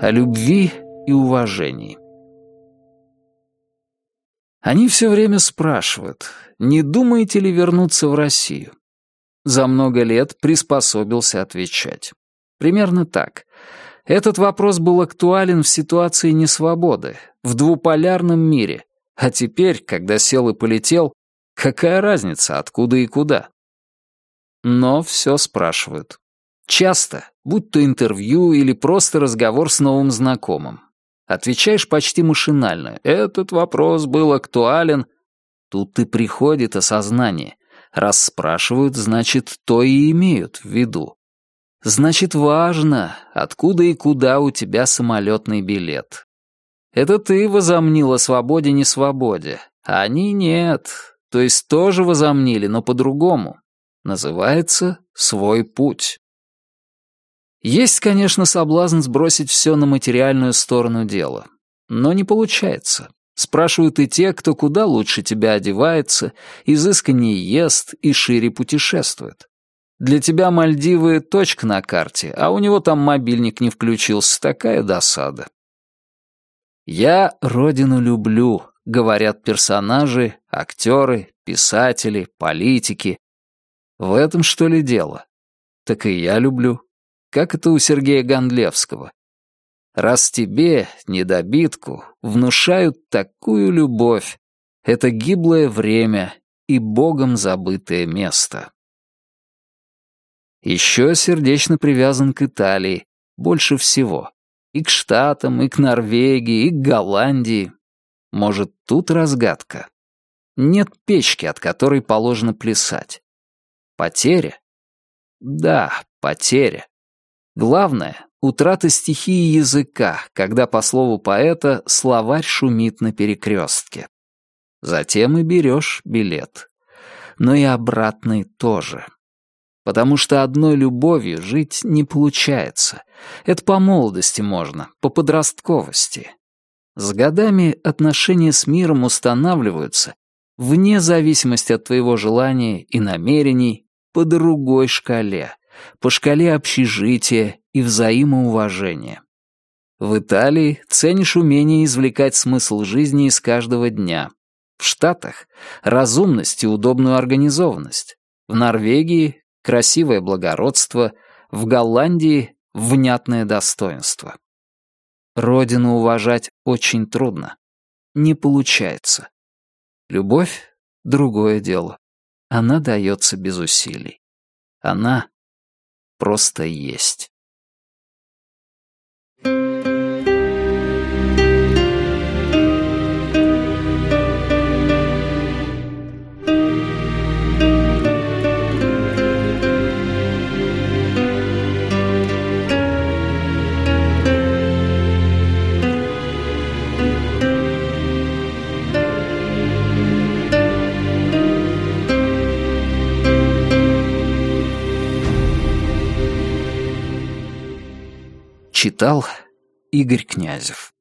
о любви и уважении. Они все время спрашивают, не думаете ли вернуться в Россию? За много лет приспособился отвечать. Примерно так. Этот вопрос был актуален в ситуации несвободы, в двуполярном мире, а теперь, когда сел и полетел, какая разница, откуда и куда? Но все спрашивают. Часто, будь то интервью или просто разговор с новым знакомым. Отвечаешь почти машинально. Этот вопрос был актуален. Тут и приходит осознание. Раз спрашивают, значит, то и имеют в виду. Значит, важно, откуда и куда у тебя самолетный билет. Это ты возомнил о свободе-несвободе, а они нет. То есть тоже возомнили, но по-другому. Называется «свой путь». Есть, конечно, соблазн сбросить все на материальную сторону дела. Но не получается. Спрашивают и те, кто куда лучше тебя одевается, изысканнее ест и шире путешествует. Для тебя Мальдивы — точка на карте, а у него там мобильник не включился, такая досада. «Я родину люблю», — говорят персонажи, актеры, писатели, политики. В этом, что ли, дело? Так и я люблю как это у Сергея Гондлевского. Раз тебе, недобитку, внушают такую любовь, это гиблое время и богом забытое место. Еще сердечно привязан к Италии, больше всего. И к Штатам, и к Норвегии, и к Голландии. Может, тут разгадка? Нет печки, от которой положено плясать. Потеря? Да, потеря. Главное — утрата стихии языка, когда, по слову поэта, словарь шумит на перекрестке. Затем и берешь билет. Но и обратный тоже. Потому что одной любовью жить не получается. Это по молодости можно, по подростковости. С годами отношения с миром устанавливаются вне зависимости от твоего желания и намерений по другой шкале, по шкале общежития и взаимоуважения. В Италии ценишь умение извлекать смысл жизни из каждого дня. В Штатах — разумность и удобную организованность. В Норвегии — красивое благородство. В Голландии — внятное достоинство. Родину уважать очень трудно. Не получается. Любовь — другое дело. Она дается без усилий. Она просто есть. Читал Игорь Князев